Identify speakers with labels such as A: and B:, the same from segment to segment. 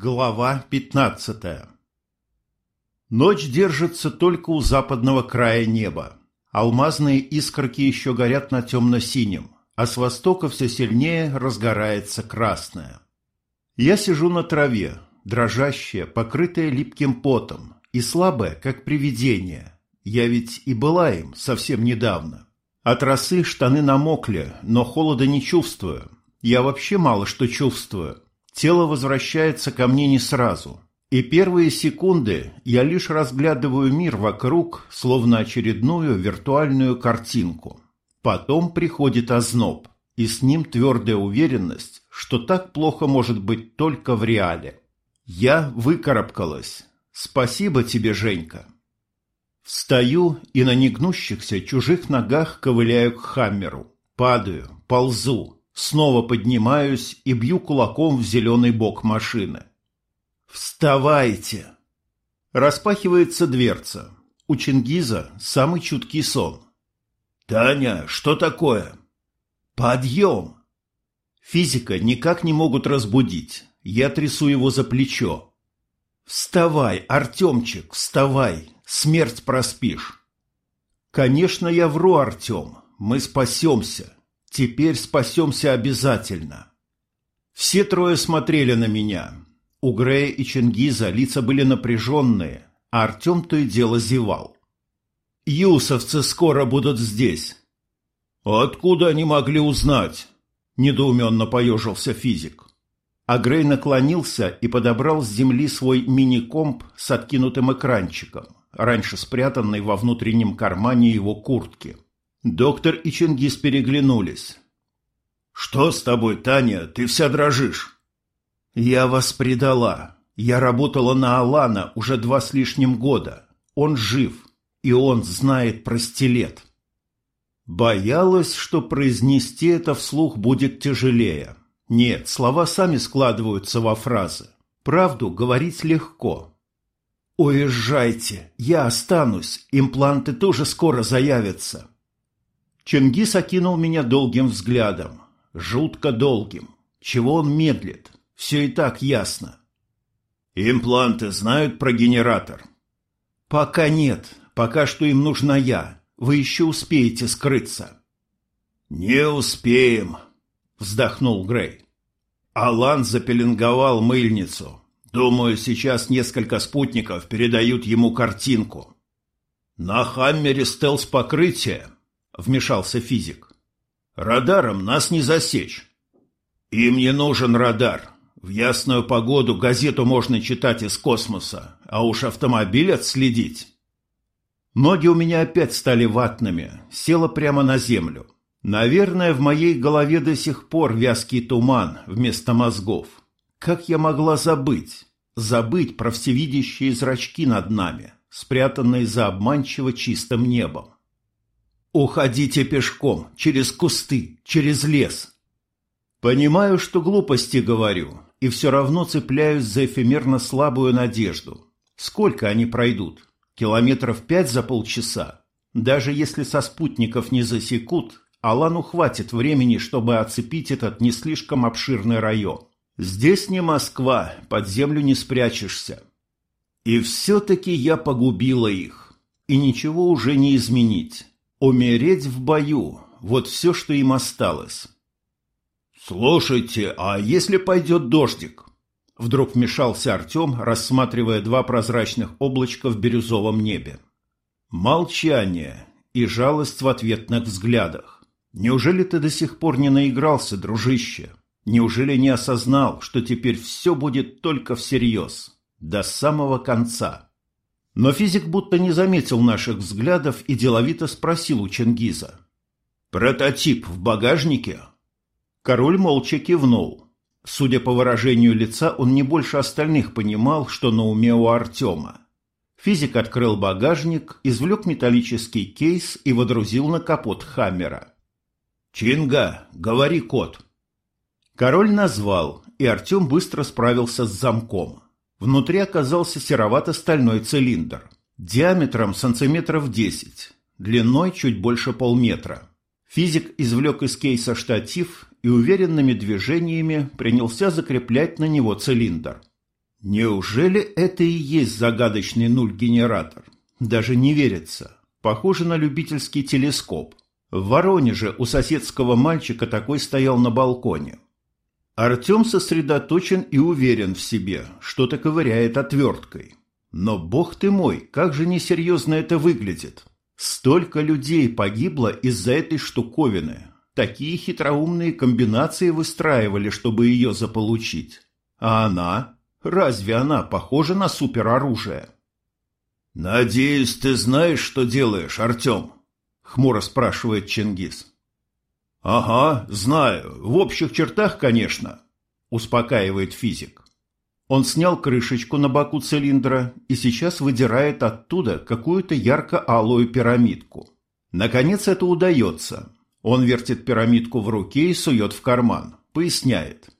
A: Глава 15 Ночь держится только у западного края неба. Алмазные искорки еще горят на темно-синем, а с востока все сильнее разгорается красное. Я сижу на траве, дрожащая, покрытая липким потом, и слабая, как привидение. Я ведь и была им совсем недавно. От росы штаны намокли, но холода не чувствую. Я вообще мало что чувствую. Тело возвращается ко мне не сразу. И первые секунды я лишь разглядываю мир вокруг, словно очередную виртуальную картинку. Потом приходит озноб, и с ним твердая уверенность, что так плохо может быть только в реале. Я выкарабкалась. Спасибо тебе, Женька. Встаю и на негнущихся чужих ногах ковыляю к Хаммеру. Падаю, ползу, снова поднимаюсь и бью кулаком в зеленый бок машины. «Вставайте!» Распахивается дверца. У Чингиза самый чуткий сон. «Таня, что такое?» «Подъем!» Физика никак не могут разбудить. Я трясу его за плечо. «Вставай, Артемчик, вставай! Смерть проспишь!» «Конечно, я вру, Артем. Мы спасемся. Теперь спасемся обязательно». Все трое смотрели на меня. У Грея и Чингиза лица были напряженные, а Артем то и дело зевал. «Юсовцы скоро будут здесь». «Откуда они могли узнать?» – недоуменно поежился физик. А Грей наклонился и подобрал с земли свой мини-комп с откинутым экранчиком, раньше спрятанный во внутреннем кармане его куртки. Доктор и Чингис переглянулись. «Что с тобой, Таня? Ты вся дрожишь?» «Я вас предала. Я работала на Алана уже два с лишним года. Он жив, и он знает про стилет». Боялась, что произнести это вслух будет тяжелее. Нет, слова сами складываются во фразы. Правду говорить легко. «Уезжайте, я останусь, импланты тоже скоро заявятся». Чингис окинул меня долгим взглядом, жутко долгим. Чего он медлит? Все и так ясно. Импланты знают про генератор? Пока нет. Пока что им нужна я. Вы еще успеете скрыться. Не успеем, вздохнул Грей. Алан запеленговал мыльницу. Думаю, сейчас несколько спутников передают ему картинку. На Хаммере стелс-покрытие, вмешался физик. Радаром нас не засечь. Им не нужен радар. В ясную погоду газету можно читать из космоса, а уж автомобиль отследить. Ноги у меня опять стали ватными, села прямо на землю. Наверное, в моей голове до сих пор вязкий туман вместо мозгов. Как я могла забыть? Забыть про всевидящие зрачки над нами, спрятанные за обманчиво чистым небом. «Уходите пешком, через кусты, через лес». Понимаю, что глупости говорю, и все равно цепляюсь за эфемерно слабую надежду. Сколько они пройдут? Километров пять за полчаса? Даже если со спутников не засекут, Алану хватит времени, чтобы оцепить этот не слишком обширный район. Здесь не Москва, под землю не спрячешься. И все-таки я погубила их. И ничего уже не изменить. Умереть в бою – вот все, что им осталось. «Слушайте, а если пойдет дождик?» Вдруг вмешался Артем, рассматривая два прозрачных облачка в бирюзовом небе. Молчание и жалость в ответных взглядах. Неужели ты до сих пор не наигрался, дружище? Неужели не осознал, что теперь все будет только всерьез, до самого конца? Но физик будто не заметил наших взглядов и деловито спросил у Чингиза. «Прототип в багажнике?» Король молча кивнул. Судя по выражению лица, он не больше остальных понимал, что на уме у Артема. Физик открыл багажник, извлек металлический кейс и водрузил на капот Хаммера. «Чинга, говори код». Король назвал, и Артем быстро справился с замком. Внутри оказался серовато-стальной цилиндр, диаметром сантиметров 10, длиной чуть больше полметра. Физик извлек из кейса штатив и уверенными движениями принялся закреплять на него цилиндр. Неужели это и есть загадочный нуль-генератор? Даже не верится. Похоже на любительский телескоп. В Воронеже у соседского мальчика такой стоял на балконе. Артем сосредоточен и уверен в себе, что-то ковыряет отверткой. Но, бог ты мой, как же несерьезно это выглядит. Столько людей погибло из-за этой штуковины. Такие хитроумные комбинации выстраивали, чтобы ее заполучить. А она? Разве она похожа на супероружие? «Надеюсь, ты знаешь, что делаешь, Артем?» — хмуро спрашивает Чингис. «Ага, знаю. В общих чертах, конечно», — успокаивает физик. Он снял крышечку на боку цилиндра и сейчас выдирает оттуда какую-то ярко-алую пирамидку. Наконец это удается. Он вертит пирамидку в руке и сует в карман. Поясняет.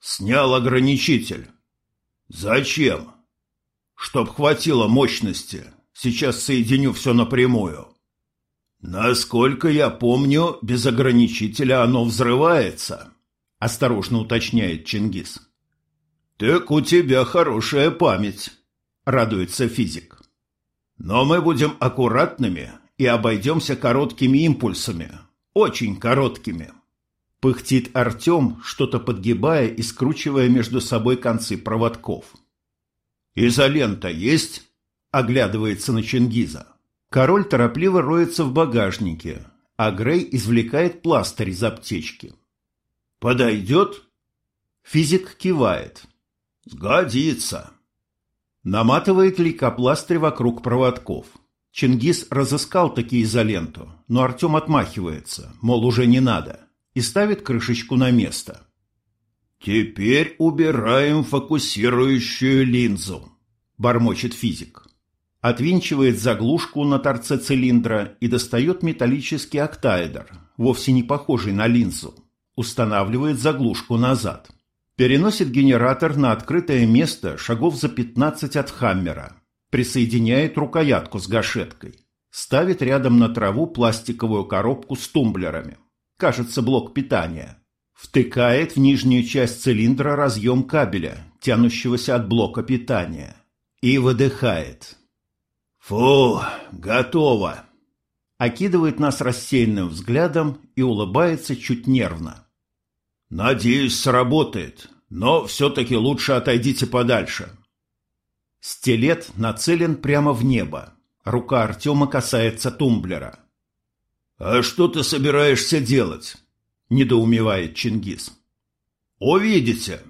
A: «Снял ограничитель». «Зачем?» «Чтоб хватило мощности. Сейчас соединю все напрямую». «Насколько я помню, без ограничителя оно взрывается», — осторожно уточняет Чингис. «Так у тебя хорошая память», — радуется физик. «Но мы будем аккуратными и обойдемся короткими импульсами. Очень короткими». Пыхтит Артем, что-то подгибая и скручивая между собой концы проводков. «Изолента есть?» — оглядывается на Чингиза. Король торопливо роется в багажнике, а Грей извлекает пластырь из аптечки. «Подойдет?» Физик кивает. «Сгодится». Наматывает лейкопластырь вокруг проводков. Чингис разыскал такие изоленту, но Артем отмахивается, мол, уже не надо и ставит крышечку на место. «Теперь убираем фокусирующую линзу», – бормочет физик. Отвинчивает заглушку на торце цилиндра и достает металлический октаэдр, вовсе не похожий на линзу. Устанавливает заглушку назад. Переносит генератор на открытое место шагов за 15 от Хаммера. Присоединяет рукоятку с гашеткой. Ставит рядом на траву пластиковую коробку с тумблерами кажется, блок питания. Втыкает в нижнюю часть цилиндра разъем кабеля, тянущегося от блока питания. И выдыхает. «Фу, готово!» Окидывает нас рассеянным взглядом и улыбается чуть нервно. «Надеюсь, сработает, но все-таки лучше отойдите подальше». Стилет нацелен прямо в небо. Рука Артема касается тумблера. «А что ты собираешься делать?» – недоумевает Чингис. «Увидите!»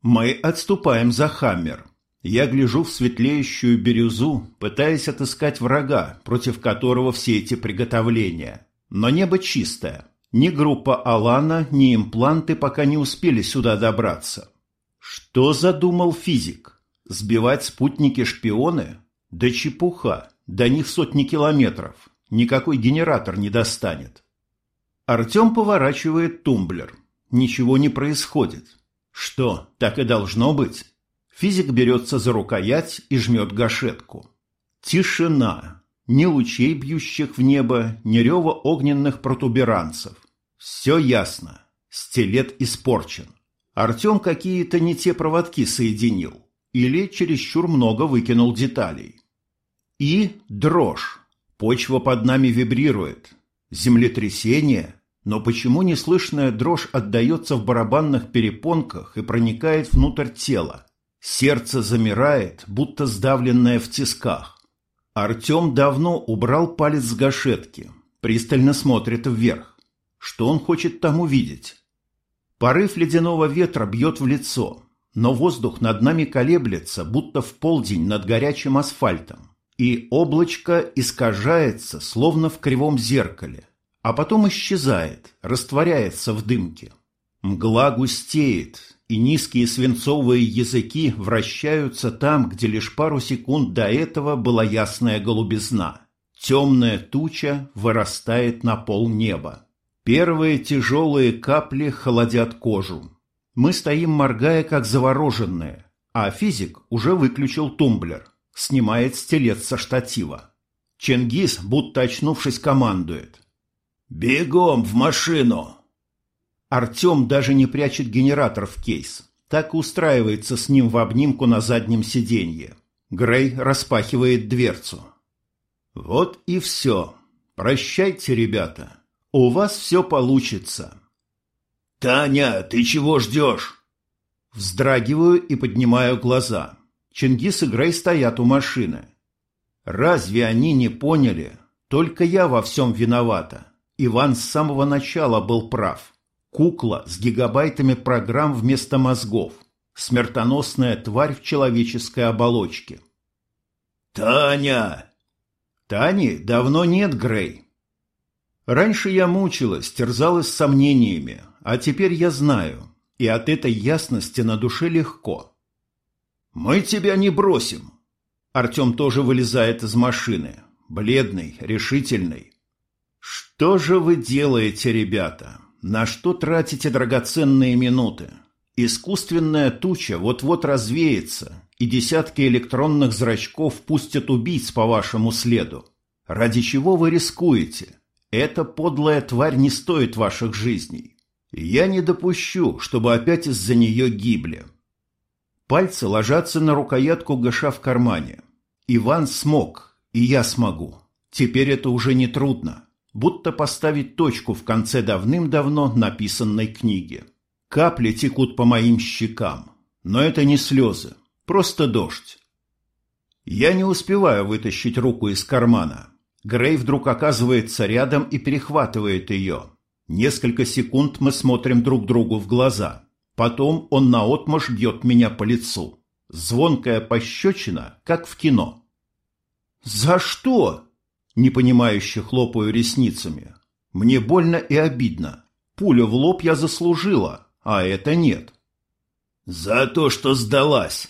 A: Мы отступаем за Хаммер. Я гляжу в светлеющую бирюзу, пытаясь отыскать врага, против которого все эти приготовления. Но небо чистое. Ни группа Алана, ни импланты пока не успели сюда добраться. Что задумал физик? Сбивать спутники-шпионы? Да чепуха, до них сотни километров. Никакой генератор не достанет. Артем поворачивает тумблер. Ничего не происходит. Что, так и должно быть? Физик берется за рукоять и жмет гашетку. Тишина. Ни лучей, бьющих в небо, ни рева огненных протуберанцев. Все ясно. Стилет испорчен. Артем какие-то не те проводки соединил. Или чересчур много выкинул деталей. И дрожь. Почва под нами вибрирует. Землетрясение. Но почему неслышная дрожь отдается в барабанных перепонках и проникает внутрь тела? Сердце замирает, будто сдавленное в тисках. Артем давно убрал палец с гашетки, пристально смотрит вверх. Что он хочет там увидеть? Порыв ледяного ветра бьет в лицо, но воздух над нами колеблется, будто в полдень над горячим асфальтом и облачко искажается, словно в кривом зеркале, а потом исчезает, растворяется в дымке. Мгла густеет, и низкие свинцовые языки вращаются там, где лишь пару секунд до этого была ясная голубизна. Темная туча вырастает на пол неба. Первые тяжелые капли холодят кожу. Мы стоим, моргая, как завороженные, а физик уже выключил тумблер – снимает стелец со штатива. Чингис, будто очнувшись, командует. «Бегом в машину!» Артем даже не прячет генератор в кейс. так и устраивается с ним в обнимку на заднем сиденье. Грей распахивает дверцу. Вот и все. Прощайте, ребята. У вас все получится.
B: «Таня, ты чего ждешь?»
A: Вздрагиваю и поднимаю глаза. Чингис и Грей стоят у машины. Разве они не поняли? Только я во всем виновата. Иван с самого начала был прав. Кукла с гигабайтами программ вместо мозгов. Смертоносная тварь в человеческой оболочке.
B: «Таня!»
A: «Тани давно нет, Грей». Раньше я мучилась, терзалась сомнениями, а теперь я знаю, и от этой ясности на душе легко.
B: «Мы тебя не бросим!»
A: Артем тоже вылезает из машины, бледный, решительный. «Что же вы делаете, ребята? На что тратите драгоценные минуты? Искусственная туча вот-вот развеется, и десятки электронных зрачков пустят убийц по вашему следу. Ради чего вы рискуете? Эта подлая тварь не стоит ваших жизней. Я не допущу, чтобы опять из-за нее гибли. Пальцы ложатся на рукоятку гаша в кармане. Иван смог, и я смогу. Теперь это уже не трудно. Будто поставить точку в конце давным-давно написанной книги. Капли текут по моим щекам. Но это не слезы, просто дождь. Я не успеваю вытащить руку из кармана. Грей вдруг оказывается рядом и перехватывает ее. Несколько секунд мы смотрим друг другу в глаза. Потом он наотмашь бьет меня по лицу. Звонкая пощечина, как в кино. «За что?» Непонимающе хлопаю ресницами. Мне больно и обидно. Пулю в лоб я заслужила, а это нет.
B: «За то, что сдалась!»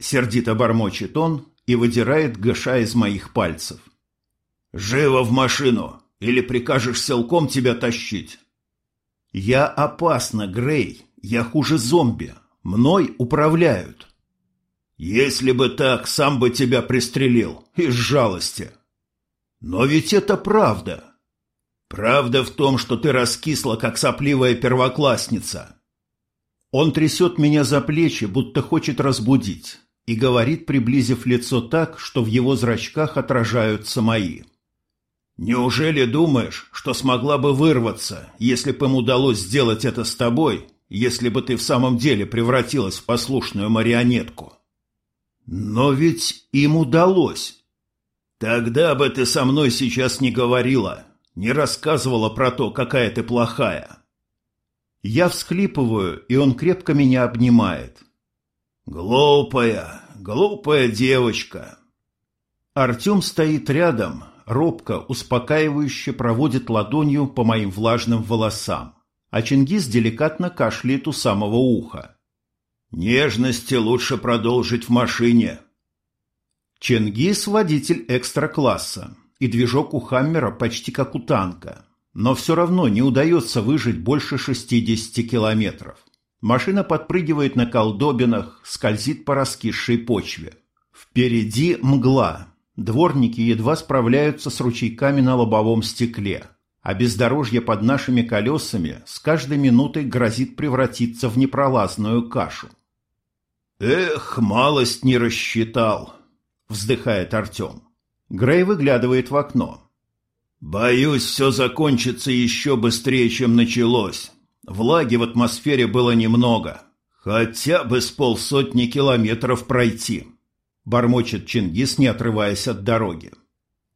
A: Сердито бормочет он и выдирает ГШ из моих пальцев.
B: «Живо в машину! Или прикажешь силком тебя тащить?»
A: «Я опасна, Грей. Я хуже зомби. Мной управляют».
B: «Если бы так, сам бы тебя пристрелил. Из жалости».
A: «Но ведь это правда».
B: «Правда в том, что ты раскисла, как сопливая первоклассница».
A: Он трясет меня за плечи, будто хочет разбудить, и говорит, приблизив лицо так, что в его зрачках отражаются мои.
B: Неужели думаешь, что смогла бы вырваться, если бы им удалось сделать это с тобой, если бы ты в самом деле превратилась в послушную марионетку?
A: Но ведь им удалось.
B: Тогда бы ты со мной сейчас не говорила, не рассказывала про то, какая ты плохая.
A: Я всхлипываю, и он крепко меня обнимает.
B: Глупая, глупая девочка.
A: Артем стоит рядом, робко, успокаивающе проводит ладонью по моим влажным волосам, а Чингис деликатно кашляет у самого уха.
B: «Нежности лучше продолжить в машине».
A: Чингис – водитель экстра-класса, и движок у Хаммера почти как у танка, но все равно не удается выжить больше 60 километров. Машина подпрыгивает на колдобинах, скользит по раскисшей почве. Впереди мгла, Дворники едва справляются с ручейками на лобовом стекле, а бездорожье под нашими колесами с каждой минутой грозит превратиться в непролазную кашу.
B: «Эх, малость не рассчитал!» — вздыхает Артем.
A: Грей выглядывает в окно.
B: «Боюсь, все закончится еще быстрее, чем началось. Влаги в атмосфере было немного. Хотя бы с полсотни километров пройти».
A: — бормочет Чингис, не отрываясь от дороги.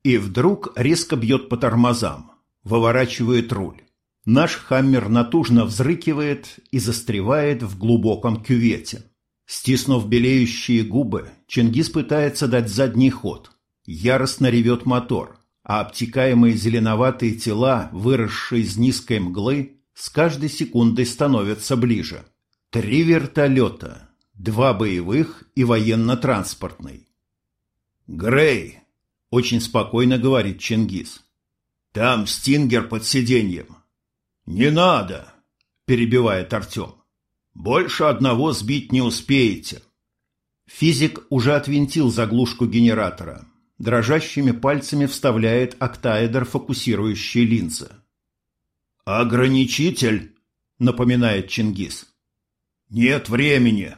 A: И вдруг резко бьет по тормозам, выворачивает руль. Наш «Хаммер» натужно взрыкивает и застревает в глубоком кювете. Стиснув белеющие губы, Чингис пытается дать задний ход. Яростно ревет мотор, а обтекаемые зеленоватые тела, выросшие из низкой мглы, с каждой секундой становятся ближе. Три вертолета — Два боевых и военно-транспортный.
B: «Грей!» – очень спокойно говорит Чингис. «Там стингер под сиденьем». «Не надо!» – перебивает Артем. «Больше одного сбить не успеете».
A: Физик уже отвинтил заглушку генератора. Дрожащими пальцами вставляет октаэдр фокусирующей линзы.
B: «Ограничитель!» – напоминает Чингис. Нет времени!»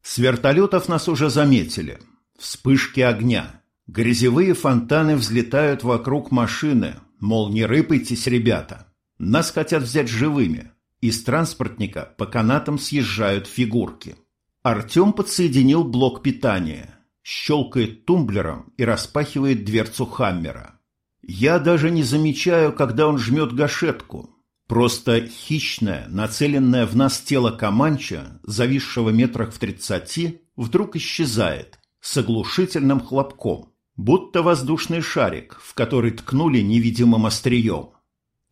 A: С вертолетов нас уже заметили. Вспышки огня. Грязевые фонтаны взлетают вокруг машины, мол, не рыпайтесь, ребята. Нас хотят взять живыми. Из транспортника по канатам съезжают фигурки. Артем подсоединил блок питания, щелкает тумблером и распахивает дверцу Хаммера. Я даже не замечаю, когда он жмет гашетку. Просто хищное, нацеленное в нас тело Каманча, зависшего метрах в тридцати, вдруг исчезает с оглушительным хлопком, будто воздушный шарик, в который ткнули невидимым острием.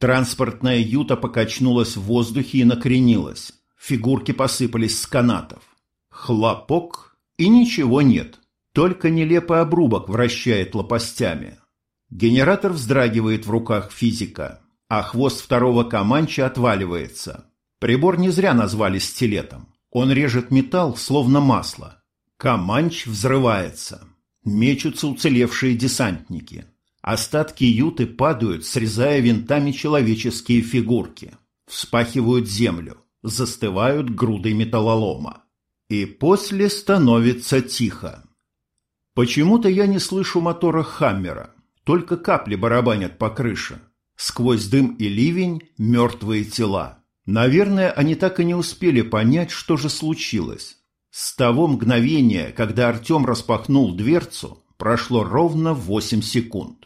A: Транспортная юта покачнулась в воздухе и накренилась. Фигурки посыпались с канатов. Хлопок, и ничего нет. Только нелепый обрубок вращает лопастями. Генератор вздрагивает в руках физика, а хвост второго Каманча отваливается. Прибор не зря назвали стилетом. Он режет металл, словно масло. Каманч взрывается. Мечутся уцелевшие десантники. Остатки юты падают, срезая винтами человеческие фигурки. Вспахивают землю, застывают грудой металлолома. И после становится тихо. Почему-то я не слышу мотора Хаммера, только капли барабанят по крыше. Сквозь дым и ливень мертвые тела. Наверное, они так и не успели понять, что же случилось. С того мгновения, когда Артем распахнул дверцу, прошло ровно восемь секунд.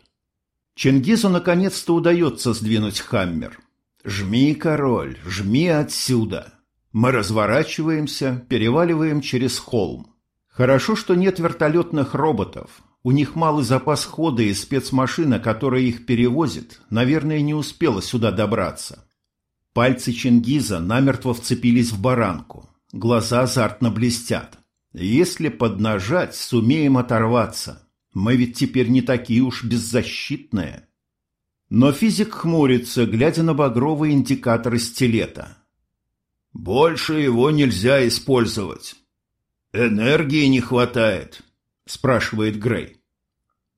A: Чингизу наконец-то удается сдвинуть хаммер. «Жми, король, жми отсюда!» Мы разворачиваемся, переваливаем через холм. Хорошо, что нет вертолетных роботов, у них малый запас хода и спецмашина, которая их перевозит, наверное, не успела сюда добраться. Пальцы Чингиза намертво вцепились в баранку. Глаза азартно блестят. Если поднажать, сумеем оторваться. Мы ведь теперь не такие уж беззащитные. Но физик хмурится, глядя на багровые индикаторы стилета. «Больше его нельзя использовать. Энергии не хватает», — спрашивает Грей.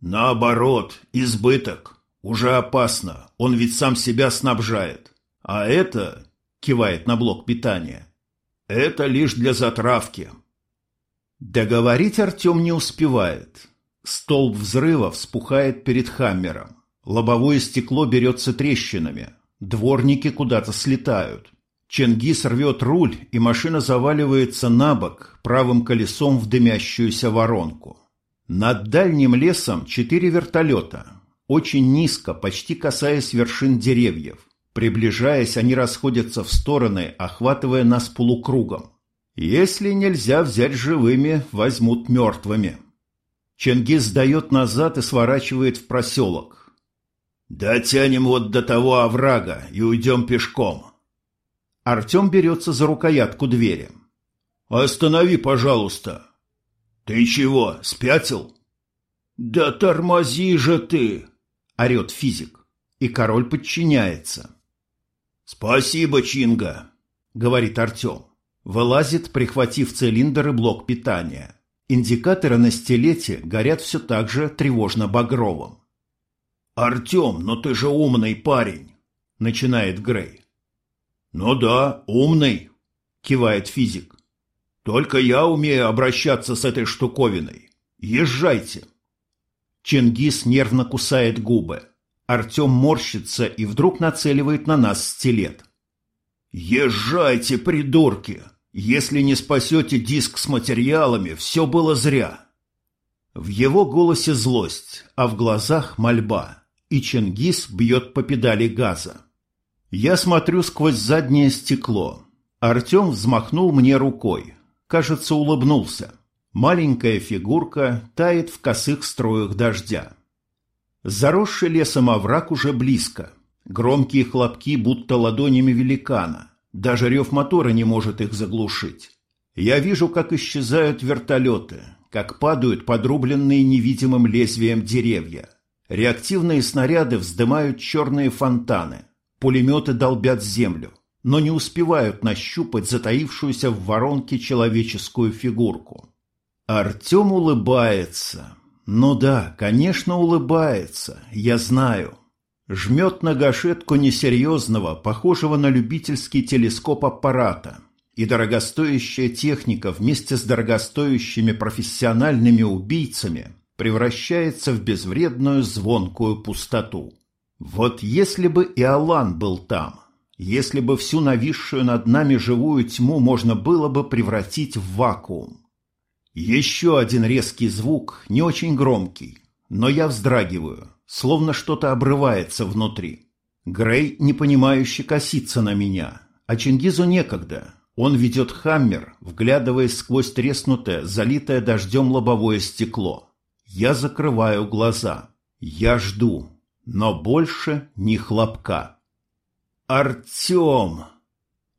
A: «Наоборот, избыток. Уже опасно. Он ведь сам себя снабжает. А это...» — кивает на блок питания. «Это лишь для затравки». Договорить Артем не успевает. Столб взрыва вспухает перед Хаммером. Лобовое стекло берется трещинами. Дворники куда-то слетают. Ченгис рвет руль, и машина заваливается на бок, правым колесом в дымящуюся воронку. Над дальним лесом четыре вертолета. Очень низко, почти касаясь вершин деревьев. Приближаясь, они расходятся в стороны, охватывая нас полукругом. Если нельзя взять живыми, возьмут мертвыми. Ченгиз дает назад и сворачивает в проселок. «Дотянем вот до того оврага и уйдем пешком», Артем берется за рукоятку двери. «Останови, пожалуйста!» «Ты чего, спятил?» «Да тормози же ты!» — орет физик. И король подчиняется. «Спасибо, Чинга!» — говорит Артем. Вылазит, прихватив цилиндр и блок питания. Индикаторы на стилете горят все так же тревожно-багровым. «Артем, но ты же умный парень!» — начинает Грей. «Ну да, умный», — кивает физик. «Только я умею обращаться с этой штуковиной. Езжайте». Чингис нервно кусает губы. Артем морщится и вдруг нацеливает на нас стилет. «Езжайте, придурки! Если не спасете диск с материалами, все было зря!» В его голосе злость, а в глазах мольба, и Чингис бьет по педали газа. Я смотрю сквозь заднее стекло. Артем взмахнул мне рукой. Кажется, улыбнулся. Маленькая фигурка тает в косых строях дождя. Заросший лесом овраг уже близко. Громкие хлопки, будто ладонями великана. Даже рев мотора не может их заглушить. Я вижу, как исчезают вертолеты, как падают подрубленные невидимым лезвием деревья. Реактивные снаряды вздымают черные фонтаны. Пулеметы долбят землю, но не успевают нащупать затаившуюся в воронке человеческую фигурку. Артем улыбается. Ну да, конечно, улыбается, я знаю. Жмет на гашетку несерьезного, похожего на любительский телескоп аппарата. и дорогостоящая техника вместе с дорогостоящими профессиональными убийцами превращается в безвредную звонкую пустоту. Вот если бы и Алан был там, если бы всю нависшую над нами живую тьму можно было бы превратить в вакуум. Еще один резкий звук, не очень громкий, но я вздрагиваю, словно что-то обрывается внутри. Грей, непонимающе, косится на меня, а Чингизу некогда. Он ведет хаммер, вглядываясь сквозь треснутое, залитое дождем лобовое стекло. Я закрываю глаза. Я жду, но больше ни хлопка. «Артем!»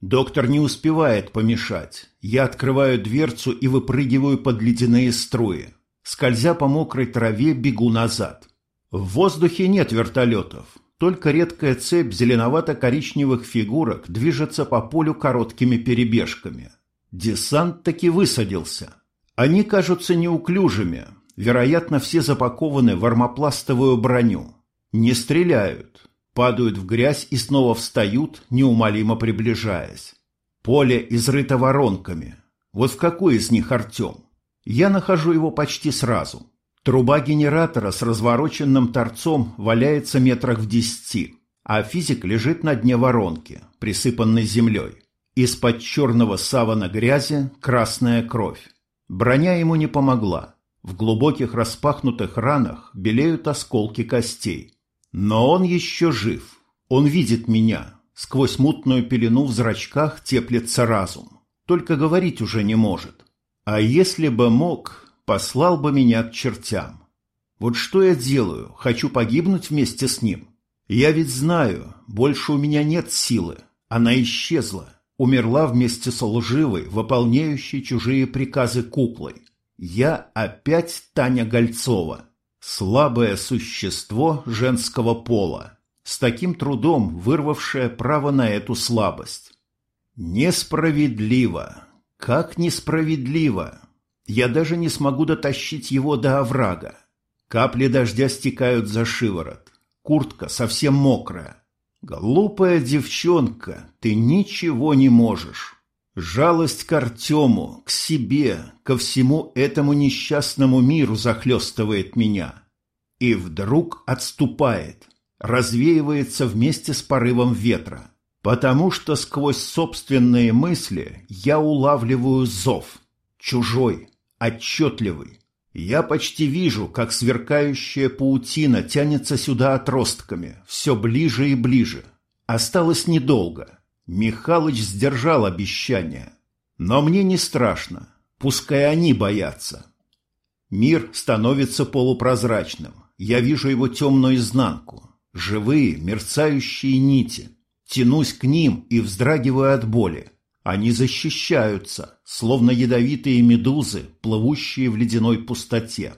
A: Доктор не успевает помешать. Я открываю дверцу и выпрыгиваю под ледяные струи. Скользя по мокрой траве, бегу назад. В воздухе нет вертолетов. Только редкая цепь зеленовато-коричневых фигурок движется по полю короткими перебежками. Десант таки высадился. Они кажутся неуклюжими. Вероятно, все запакованы в армопластовую броню. Не стреляют. Падают в грязь и снова встают, неумолимо приближаясь. Поле изрыто воронками. Вот в какой из них Артем? Я нахожу его почти сразу. Труба генератора с развороченным торцом валяется метрах в десяти, а физик лежит на дне воронки, присыпанной землей. Из-под черного савана грязи красная кровь. Броня ему не помогла. В глубоких распахнутых ранах белеют осколки костей. Но он еще жив. Он видит меня. Сквозь мутную пелену в зрачках теплится разум. Только говорить уже не может. А если бы мог, послал бы меня к чертям. Вот что я делаю? Хочу погибнуть вместе с ним? Я ведь знаю, больше у меня нет силы. Она исчезла, умерла вместе с лживой, выполняющей чужие приказы куклой. Я опять Таня Гольцова, слабое существо женского пола, с таким трудом вырвавшее право на эту слабость. Несправедливо, как несправедливо, я даже не смогу дотащить его до оврага. Капли дождя стекают за шиворот. Куртка совсем мокрая. Глупая девчонка, ты ничего не можешь. Жалость к Артему, к себе, ко всему этому несчастному миру захлестывает меня. И вдруг отступает, развеивается вместе с порывом ветра. Потому что сквозь собственные мысли я улавливаю зов, чужой, отчетливый. Я почти вижу, как сверкающая паутина тянется сюда отростками, все ближе и ближе. Осталось недолго. Михалыч сдержал обещание. Но мне не страшно, пускай они боятся. Мир становится полупрозрачным. Я вижу его темную изнанку. Живые, мерцающие нити. Тянусь к ним и вздрагиваю от боли. Они защищаются, словно ядовитые медузы, плывущие в ледяной пустоте.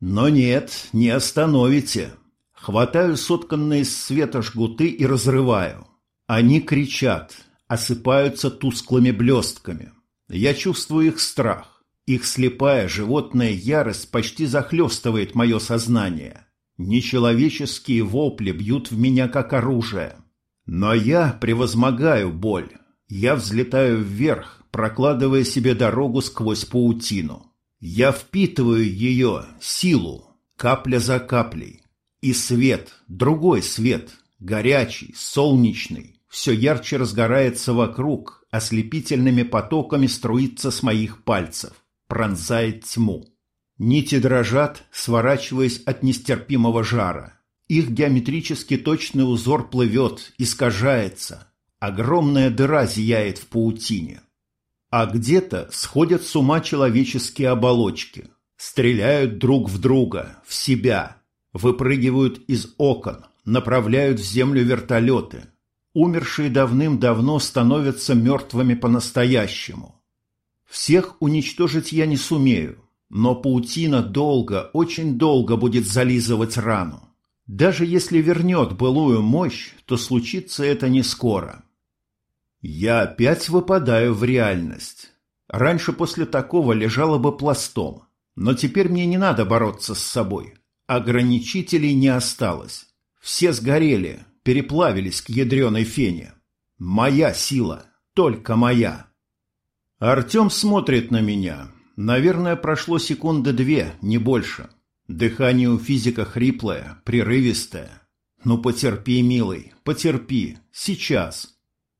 A: Но нет, не остановите. Хватаю сотканные из света жгуты и разрываю. Они кричат, осыпаются тусклыми блестками. Я чувствую их страх. Их слепая животная ярость почти захлестывает мое сознание. Нечеловеческие вопли бьют в меня как оружие. Но я превозмогаю боль. Я взлетаю вверх, прокладывая себе дорогу сквозь паутину. Я впитываю ее, силу, капля за каплей. И свет, другой свет, горячий, солнечный, все ярче разгорается вокруг, ослепительными потоками струится с моих пальцев, пронзает тьму. Нити дрожат, сворачиваясь от нестерпимого жара. Их геометрически точный узор плывет, искажается, Огромная дыра зияет в паутине. А где-то сходят с ума человеческие оболочки. Стреляют друг в друга, в себя. Выпрыгивают из окон, направляют в землю вертолеты. Умершие давным-давно становятся мертвыми по-настоящему. Всех уничтожить я не сумею, но паутина долго, очень долго будет зализывать рану. Даже если вернет былую мощь, то случится это не скоро. Я опять выпадаю в реальность. Раньше после такого лежала бы пластом, но теперь мне не надо бороться с собой. Ограничителей не осталось. Все сгорели, переплавились к ядреной фене. Моя сила, только моя. Артем смотрит на меня. Наверное, прошло секунды две, не больше. Дыхание у физика хриплое, прерывистое. Ну потерпи, милый, потерпи. Сейчас.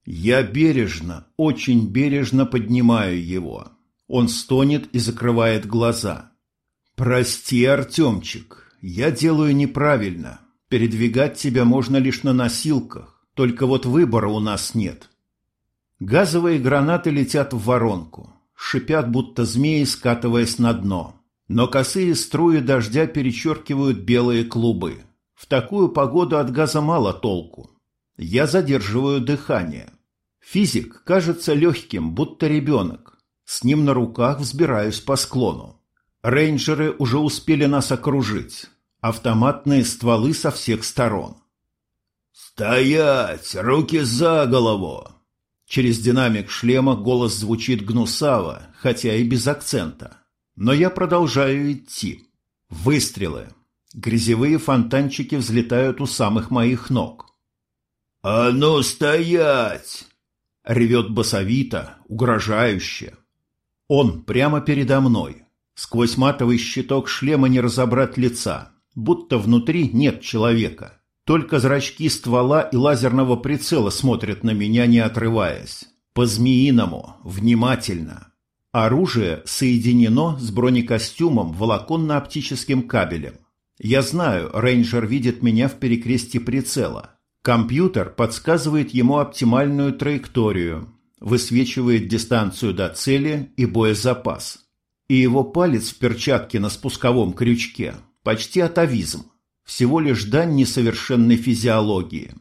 A: Я бережно, очень бережно поднимаю его. Он стонет и закрывает глаза. «Прости, Артемчик, я делаю неправильно. Передвигать тебя можно лишь на носилках, только вот выбора у нас нет». Газовые гранаты летят в воронку, шипят, будто змеи, скатываясь на дно. Но косые струи дождя перечеркивают белые клубы. В такую погоду от газа мало толку. Я задерживаю дыхание. Физик кажется легким, будто ребенок. С ним на руках взбираюсь по склону. Рейнджеры уже успели нас окружить. Автоматные стволы со всех сторон.
B: «Стоять! Руки за голову!»
A: Через динамик шлема голос звучит гнусаво, хотя и без акцента. Но я продолжаю идти. Выстрелы. Грязевые фонтанчики взлетают у самых моих ног.
B: «А ну стоять!»
A: Ревет басовито, угрожающе. Он прямо передо мной. Сквозь матовый щиток шлема не разобрать лица, будто внутри нет человека. Только зрачки ствола и лазерного прицела смотрят на меня, не отрываясь. По-змеиному, внимательно. Оружие соединено с бронекостюмом волоконно-оптическим кабелем. Я знаю, рейнджер видит меня в перекрестии прицела. Компьютер подсказывает ему оптимальную траекторию, высвечивает дистанцию до цели и боезапас. И его палец в перчатке на спусковом крючке почти атовизм, всего лишь дань несовершенной физиологии.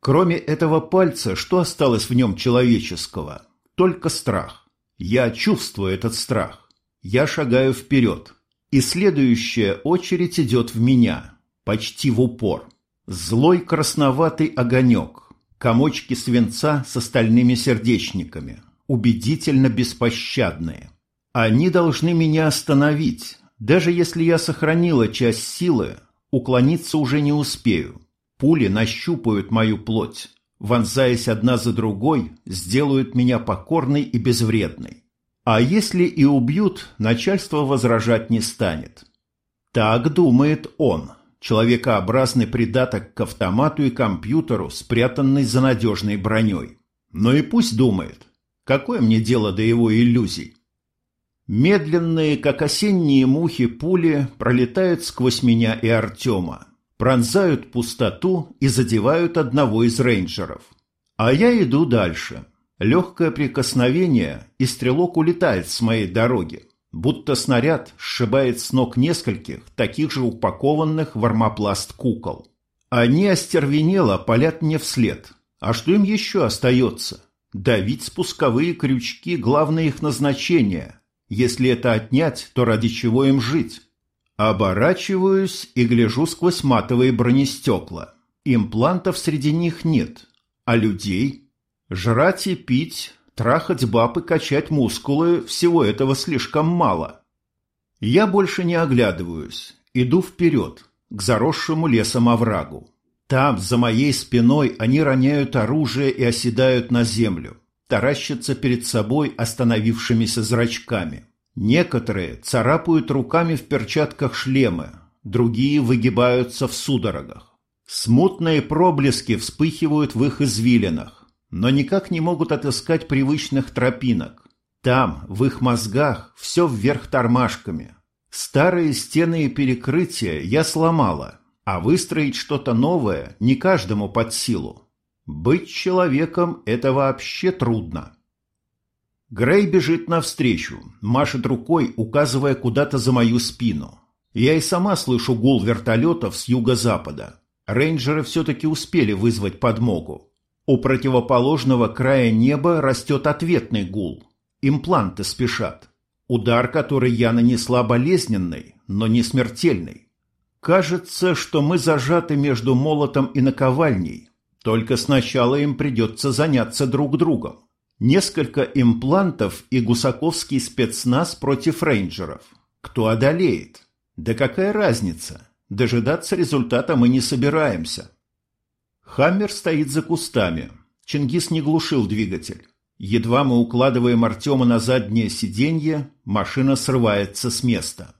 A: Кроме этого пальца, что осталось в нем человеческого? Только страх. Я чувствую этот страх. Я шагаю вперед. И следующая очередь идет в меня, почти в упор. Злой красноватый огонек, комочки свинца с остальными сердечниками, убедительно беспощадные. Они должны меня остановить. Даже если я сохранила часть силы, уклониться уже не успею. Пули нащупают мою плоть вонзаясь одна за другой, сделают меня покорной и безвредной. А если и убьют, начальство возражать не станет. Так думает он, человекообразный придаток к автомату и компьютеру, спрятанный за надежной броней. Но и пусть думает. Какое мне дело до его иллюзий? Медленные, как осенние мухи, пули пролетают сквозь меня и Артема пронзают пустоту и задевают одного из рейнджеров. А я иду дальше. Легкое прикосновение, и стрелок улетает с моей дороги, будто снаряд сшибает с ног нескольких таких же упакованных в армопласт кукол. Они остервенело палят мне вслед. А что им еще остается? Давить спусковые крючки – главное их назначение. Если это отнять, то ради чего им жить? Оборачиваюсь и гляжу сквозь матовые бронестекла. Имплантов среди них нет. А людей? Жрать и пить, трахать баб и качать мускулы – всего этого слишком мало. Я больше не оглядываюсь. Иду вперед, к заросшему лесом оврагу. Там, за моей спиной, они роняют оружие и оседают на землю, таращатся перед собой остановившимися зрачками. Некоторые царапают руками в перчатках шлемы, другие выгибаются в судорогах. Смутные проблески вспыхивают в их извилинах, но никак не могут отыскать привычных тропинок. Там, в их мозгах, все вверх тормашками. Старые стены и перекрытия я сломала, а выстроить что-то новое не каждому под силу. Быть человеком – это вообще трудно. Грей бежит навстречу, машет рукой, указывая куда-то за мою спину. Я и сама слышу гул вертолетов с юго-запада. Рейнджеры все-таки успели вызвать подмогу. У противоположного края неба растет ответный гул. Импланты спешат. Удар, который я нанесла болезненный, но не смертельный. Кажется, что мы зажаты между молотом и наковальней. Только сначала им придется заняться друг другом. Несколько имплантов и гусаковский спецназ против рейнджеров. Кто одолеет? Да какая разница? Дожидаться результата мы не собираемся. Хаммер стоит за кустами. Чингис не глушил двигатель. Едва мы укладываем Артема на заднее сиденье, машина срывается с места.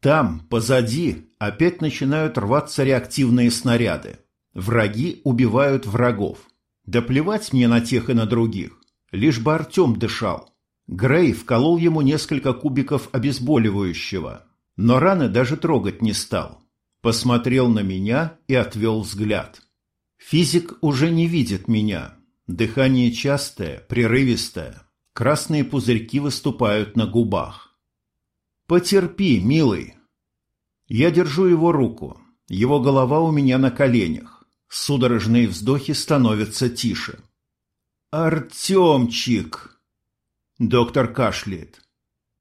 A: Там, позади, опять начинают рваться реактивные снаряды. Враги убивают врагов. Да плевать мне на тех и на других. Лишь бы Артем дышал. Грей вколол ему несколько кубиков обезболивающего, но раны даже трогать не стал. Посмотрел на меня и отвел взгляд. Физик уже не видит меня. Дыхание частое, прерывистое. Красные пузырьки выступают на губах. «Потерпи, милый!» Я держу его руку. Его голова у меня на коленях. Судорожные вздохи становятся тише. «Артемчик!» Доктор кашляет.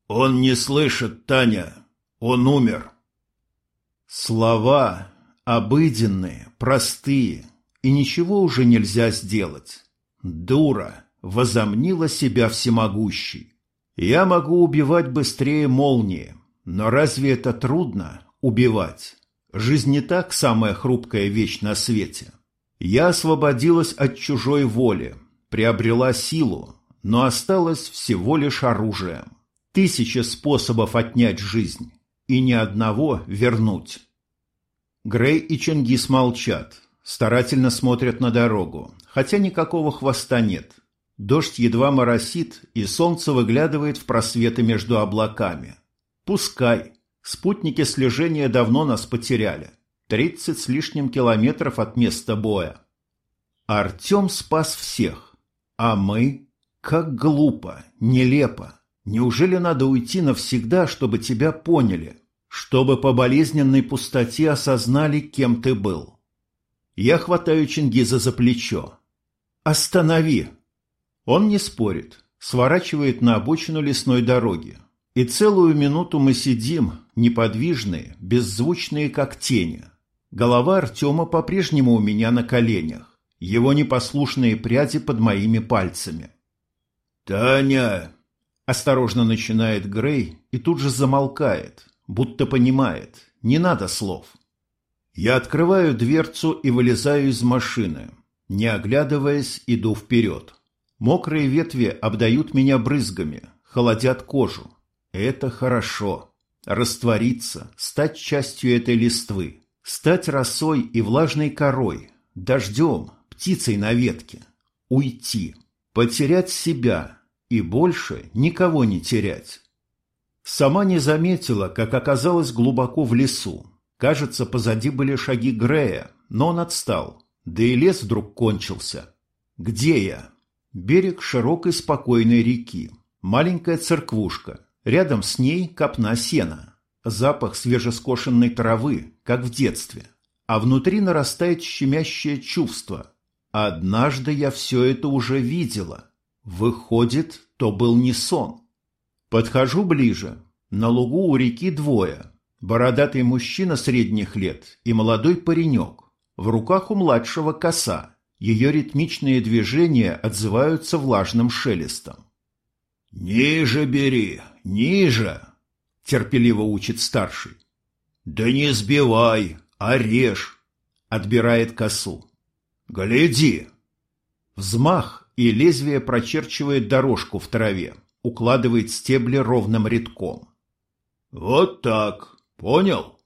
B: «Он не слышит, Таня. Он умер».
A: Слова обыденные, простые, и ничего уже нельзя сделать. Дура возомнила себя всемогущей. Я могу убивать быстрее молнии, но разве это трудно убивать? Жизнь не так самая хрупкая вещь на свете. Я освободилась от чужой воли, приобрела силу, но осталась всего лишь оружием. Тысячи способов отнять жизнь и ни одного вернуть. Грей и Чингис молчат, старательно смотрят на дорогу, хотя никакого хвоста нет. Дождь едва моросит, и солнце выглядывает в просветы между облаками. Пускай. Спутники слежения давно нас потеряли. Тридцать с лишним километров от места боя. Артем спас всех. А мы? Как глупо, нелепо. Неужели надо уйти навсегда, чтобы тебя поняли? Чтобы по болезненной пустоте осознали, кем ты был? Я хватаю Чингиза за плечо. «Останови!» Он не спорит, сворачивает на обочину лесной дороги. И целую минуту мы сидим, неподвижные, беззвучные, как тени. Голова Артема по-прежнему у меня на коленях его непослушные пряди под моими пальцами.
B: «Таня!»
A: – осторожно начинает Грей и тут же замолкает, будто понимает, не надо слов. Я открываю дверцу и вылезаю из машины. Не оглядываясь, иду вперед. Мокрые ветви обдают меня брызгами, холодят кожу. Это хорошо. Раствориться, стать частью этой листвы, стать росой и влажной корой, дождем, птицей на ветке. Уйти. Потерять себя. И больше никого не терять. Сама не заметила, как оказалась глубоко в лесу. Кажется, позади были шаги Грея, но он отстал. Да и лес вдруг кончился. Где я? Берег широкой спокойной реки. Маленькая церквушка. Рядом с ней копна сена. Запах свежескошенной травы, как в детстве. А внутри нарастает щемящее чувство, Однажды я все это уже видела. Выходит, то был не сон. Подхожу ближе. На лугу у реки двое. Бородатый мужчина средних лет и молодой паренек. В руках у младшего коса. Ее ритмичные движения отзываются влажным шелестом.
B: «Ниже бери, ниже!» – терпеливо учит старший. «Да не сбивай, а режь!» – отбирает косу. «Гляди!» Взмах, и лезвие прочерчивает дорожку в траве, укладывает стебли ровным рядком. «Вот так, понял?»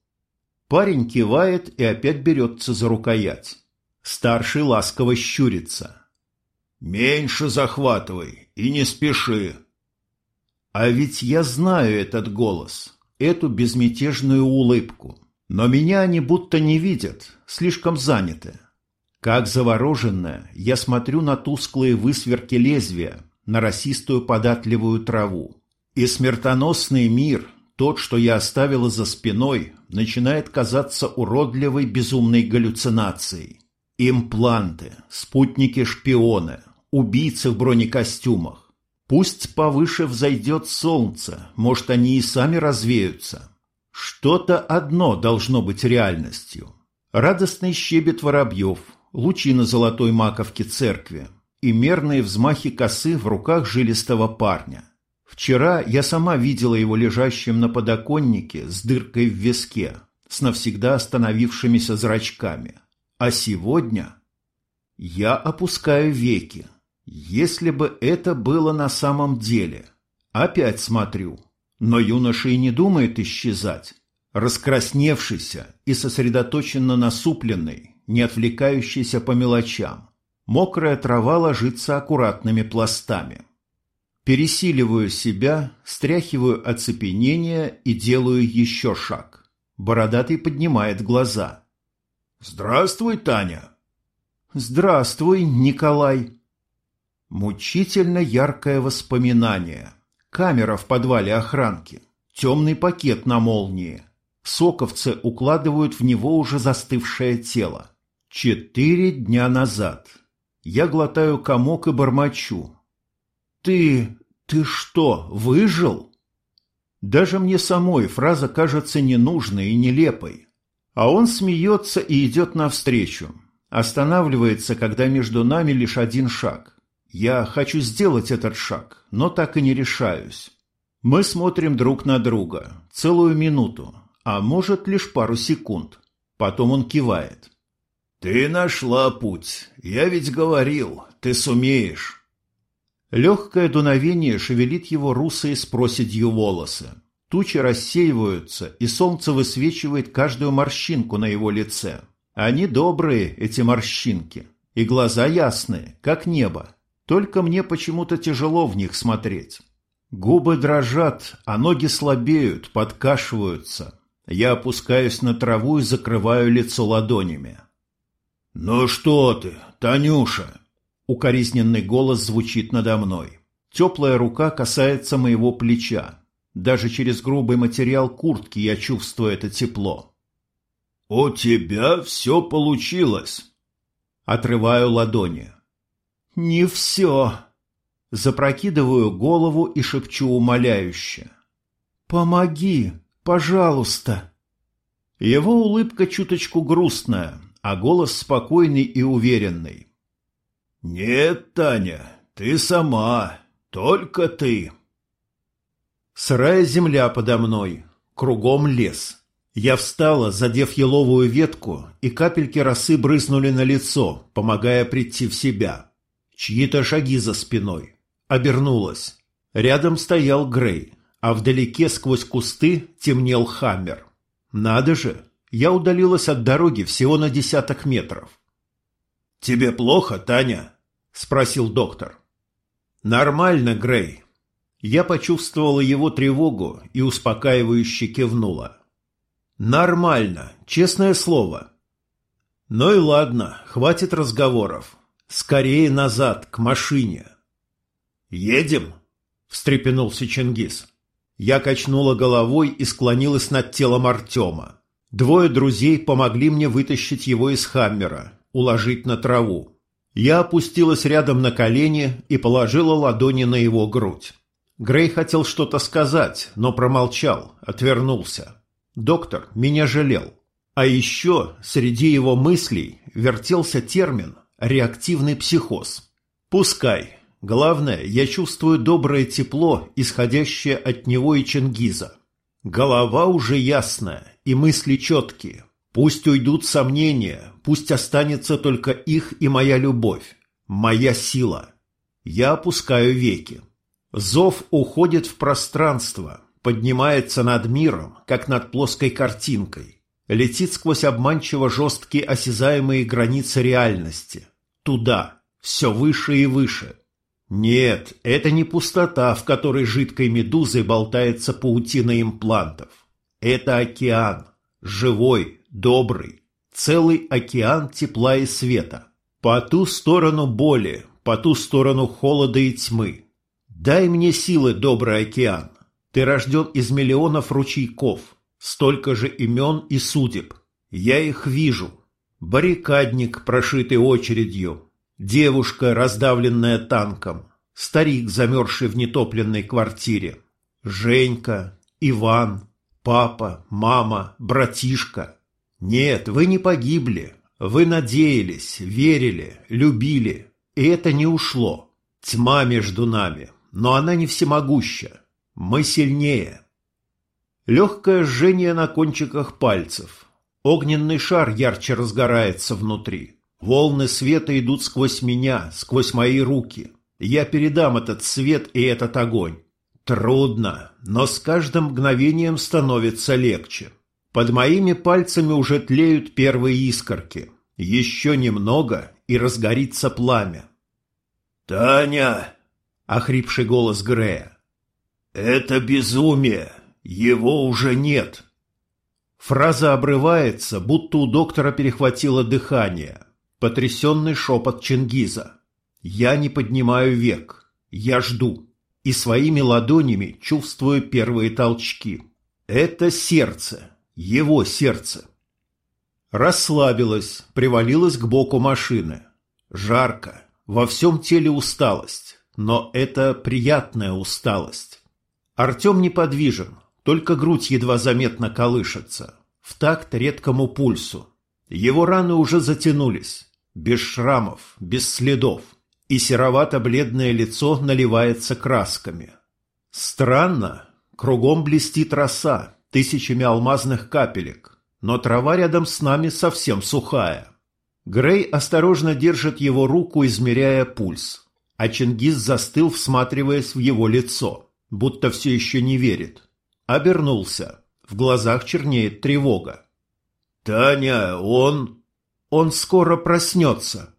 A: Парень кивает и опять берется за рукоять. Старший ласково щурится.
B: «Меньше захватывай и не спеши!»
A: А ведь я знаю этот голос, эту безмятежную улыбку. Но меня они будто не видят, слишком заняты. Как завороженная, я смотрю на тусклые высверки лезвия, на росистую податливую траву. И смертоносный мир, тот, что я оставила за спиной, начинает казаться уродливой безумной галлюцинацией. Импланты, спутники-шпионы, убийцы в бронекостюмах. Пусть повыше взойдет солнце, может, они и сами развеются. Что-то одно должно быть реальностью. Радостный щебет воробьев – лучи на золотой маковке церкви и мерные взмахи косы в руках жилистого парня. Вчера я сама видела его лежащим на подоконнике с дыркой в виске, с навсегда остановившимися зрачками. А сегодня я опускаю веки. Если бы это было на самом деле. Опять смотрю. Но юноша и не думает исчезать. Раскрасневшийся и сосредоточенно насупленный, не отвлекающийся по мелочам. Мокрая трава ложится аккуратными пластами. Пересиливаю себя, стряхиваю оцепенение и делаю еще шаг. Бородатый поднимает глаза.
B: «Здравствуй, Таня!»
A: «Здравствуй, Николай!» Мучительно яркое воспоминание. Камера в подвале охранки. Темный пакет на молнии. Соковцы укладывают в него уже застывшее тело. Четыре дня назад. Я глотаю комок и бормочу. «Ты... ты что, выжил?» Даже мне самой фраза кажется ненужной и нелепой. А он смеется и идет навстречу. Останавливается, когда между нами лишь один шаг. Я хочу сделать этот шаг, но так и не решаюсь. Мы смотрим друг на друга целую минуту, а может лишь пару секунд. Потом он кивает.
B: «Ты нашла путь. Я ведь говорил, ты сумеешь».
A: Легкое дуновение шевелит его русые с проседью волосы. Тучи рассеиваются, и солнце высвечивает каждую морщинку на его лице. Они добрые, эти морщинки, и глаза ясные, как небо. Только мне почему-то тяжело в них смотреть. Губы дрожат, а ноги слабеют, подкашиваются. Я опускаюсь на траву и закрываю лицо ладонями.
B: «Ну что ты, Танюша?»
A: Укоризненный голос звучит надо мной. Теплая рука касается моего плеча. Даже через грубый материал куртки я чувствую это тепло.
B: «У тебя все получилось!»
A: Отрываю ладони. «Не все!» Запрокидываю голову и шепчу умоляюще. «Помоги, пожалуйста!» Его улыбка чуточку грустная, а голос спокойный и уверенный.
B: «Нет, Таня, ты сама, только ты».
A: Сырая земля подо мной, кругом лес. Я встала, задев еловую ветку, и капельки росы брызнули на лицо, помогая прийти в себя. Чьи-то шаги за спиной. Обернулась. Рядом стоял Грей, а вдалеке сквозь кусты темнел Хаммер. Надо же, я удалилась от дороги всего на десяток метров.
B: «Тебе плохо, Таня?» – спросил доктор.
A: «Нормально, Грей». Я почувствовала его тревогу и успокаивающе кивнула. «Нормально, честное слово». «Ну и ладно, хватит разговоров. Скорее назад, к машине».
B: «Едем?» – встрепенулся Чингис.
A: Я качнула головой и склонилась над телом Артема. Двое друзей помогли мне вытащить его из Хаммера, уложить на траву. Я опустилась рядом на колени и положила ладони на его грудь. Грей хотел что-то сказать, но промолчал, отвернулся. Доктор меня жалел. А еще среди его мыслей вертелся термин «реактивный психоз». Пускай. Главное, я чувствую доброе тепло, исходящее от него и Чингиза. Голова уже ясная и мысли четкие. Пусть уйдут сомнения, пусть останется только их и моя любовь, моя сила. Я опускаю веки. Зов уходит в пространство, поднимается над миром, как над плоской картинкой. Летит сквозь обманчиво жесткие осязаемые границы реальности. Туда, все выше и выше. Нет, это не пустота, в которой жидкой медузой болтается паутина имплантов. Это океан, живой, добрый, целый океан тепла и света. По ту сторону боли, по ту сторону холода и тьмы. Дай мне силы, добрый океан. Ты рожден из миллионов ручейков, столько же имен и судеб. Я их вижу. Баррикадник, прошитый очередью, девушка, раздавленная танком, старик, замерзший в нетопленной квартире, Женька, Иван, папа, мама, братишка. Нет, вы не погибли. Вы надеялись, верили, любили. И это не ушло. Тьма между нами, но она не всемогуща. Мы сильнее. Легкое жжение на кончиках пальцев. Огненный шар ярче разгорается внутри. Волны света идут сквозь меня, сквозь мои руки. Я передам этот свет и этот огонь. Трудно, но с каждым мгновением становится легче. Под моими пальцами уже тлеют первые искорки. Еще немного, и разгорится пламя.
B: «Таня!» — охрипший голос Грея. «Это безумие! Его уже нет!»
A: Фраза обрывается, будто у доктора перехватило дыхание. Потрясенный шепот Чингиза. Я не поднимаю век. Я жду. И своими ладонями чувствую первые толчки. Это сердце. Его сердце. Расслабилась, привалилась к боку машины. Жарко. Во всем теле усталость. Но это приятная усталость. Артем неподвижен, только грудь едва заметно колышется. В такт редкому пульсу. Его раны уже затянулись. Без шрамов, без следов. И серовато-бледное лицо наливается красками. Странно. Кругом блестит роса, тысячами алмазных капелек. Но трава рядом с нами совсем сухая. Грей осторожно держит его руку, измеряя пульс. А Чингис застыл, всматриваясь в его лицо, будто все еще не верит. Обернулся. В глазах чернеет тревога.
B: «Таня, он...»
A: «Он скоро проснется».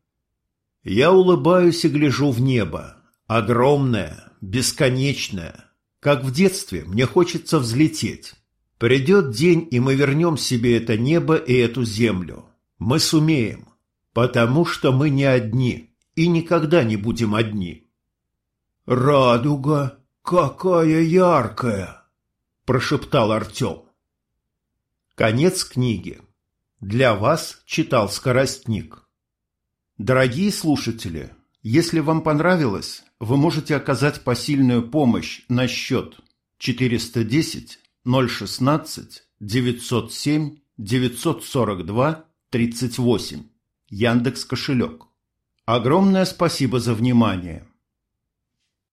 A: Я улыбаюсь и гляжу в небо. Огромное, бесконечное. Как в детстве мне хочется взлететь. Придет день, и мы вернем себе это небо и эту землю. Мы сумеем. Потому что мы не одни. И никогда не будем одни.
B: «Радуга! Какая яркая!» прошептал Артем.
A: Конец книги. Для вас читал Скоростник. Дорогие слушатели, если вам понравилось, вы можете оказать посильную помощь на счет 410 016 907 942 38 Яндекс кошелек. Огромное спасибо за внимание.